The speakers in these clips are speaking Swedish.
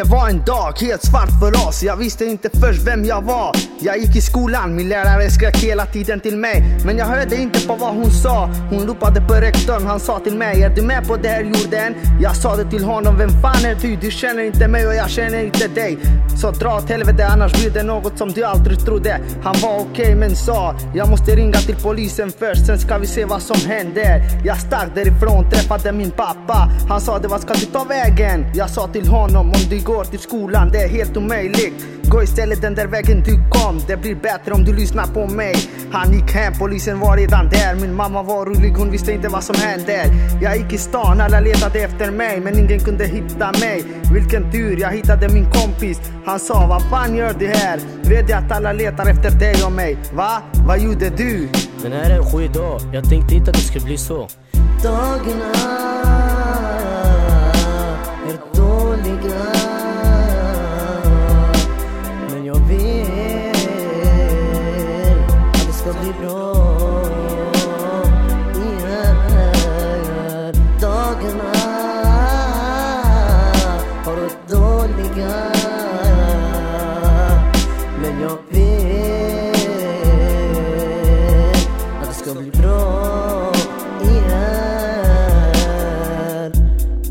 Det var en dag helt svart för oss. Jag visste inte först vem jag var. Jag gick i skolan, min lärare skrek hela tiden till mig. Men jag hörde inte på vad hon sa. Hon ropade på rektorn, han sa till mig. Är du med på det här jorden? Jag sa det till honom, vem fan är du? Du känner inte mig och jag känner inte dig. Så dra åt helvete annars blir det något som du aldrig trodde. Han var okej okay, men sa, jag måste ringa till polisen först, sen ska vi se vad som händer. Jag stack därifrån, träffade min pappa. Han sa det, vad ska du ta vägen? Jag sa till honom, om du går till skolan, det är helt omöjligt. Gå istället den där vägen du kom. Det blir bättre om du lyssnar på mig. Han gick hem, polisen var redan där. Min mamma var orolig, hon visste inte vad som hände. Jag gick i stan, alla letade efter mig. Men ingen kunde hitta mig. Vilken tur, jag hittade min kompis. Han sa, vad fan gör du här? Vet jag att alla letar efter dig och mig? Va? Vad gjorde du? Men här är en skitdag. Jag tänkte inte att det skulle bli så. Dagarna är dåliga your bed. Nada se complicou.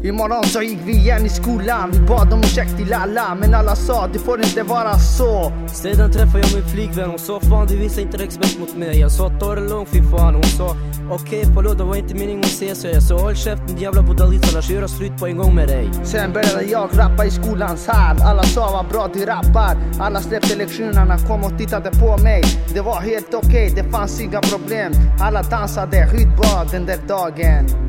Imorgon så gick vi igen i skolan. Vi bad om ursäkt till alla, men alla sa det får inte vara så. Sedan träffade jag min flickvän, hon sa fan du visar inte respekt mot mig. Jag sa ta det lugnt fy fan. Hon sa okej okay, förlåt det var inte meningen att säga så. Jag sa håll käften din jävla budalist annars gör jag slut på en gång med dig. Sen började jag rappa i skolans hall. Alla sa vad bra du rappar. Alla släppte lektionerna, kom och tittade på mig. Det var helt okej, okay, det fanns inga problem. Alla dansade skitbra den där dagen.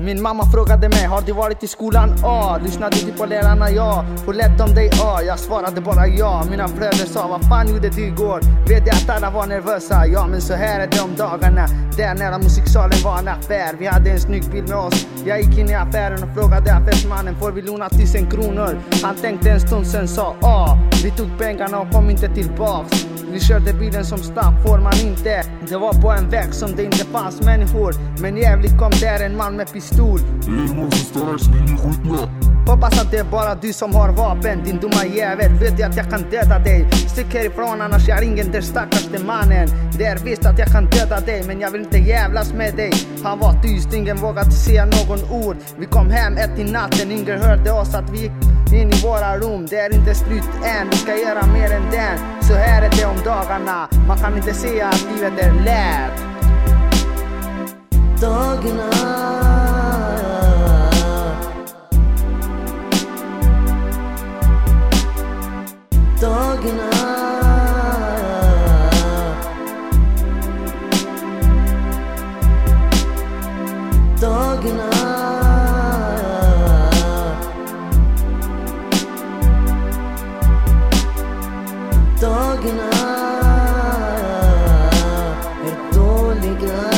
Min mamma frågade mig, har du varit i skolan? Ja. Lyssnade du på lärarna? Ja. Hur lät de dig? Ja. Jag svarade bara ja. Mina bröder sa, vad fan gjorde du igår? Vet jag att alla var nervösa? Ja, men så här är det om dagarna. Där nära musiksalen var en affär. Vi hade en snygg bil med oss. Jag gick in i affären och frågade affärsmannen, får vi låna tusen kronor? Han tänkte en stund sen sa, ja. Vi tog pengarna och kom inte tillbaks. Vi körde bilen som stack får man inte. Det var på en väg som det inte fanns människor. Men jävligt kom där en man med pistol. Hoppas att det är bara du som har vapen din dumma jävel. Vet jag att jag kan döda dig? Stick härifrån annars jag ringer den stackarste mannen. Det är visst att jag kan döda dig men jag vill inte jävlas med dig. Han var tyst, ingen vågade säga någon ord. Vi kom hem ett i natten, ingen hörde oss att vi gick in i våra rum. Det är inte slut än, vi ska göra mer än den så här är det om dagarna. Man kan inte säga att livet är lätt. Dagarna. Dåliga Men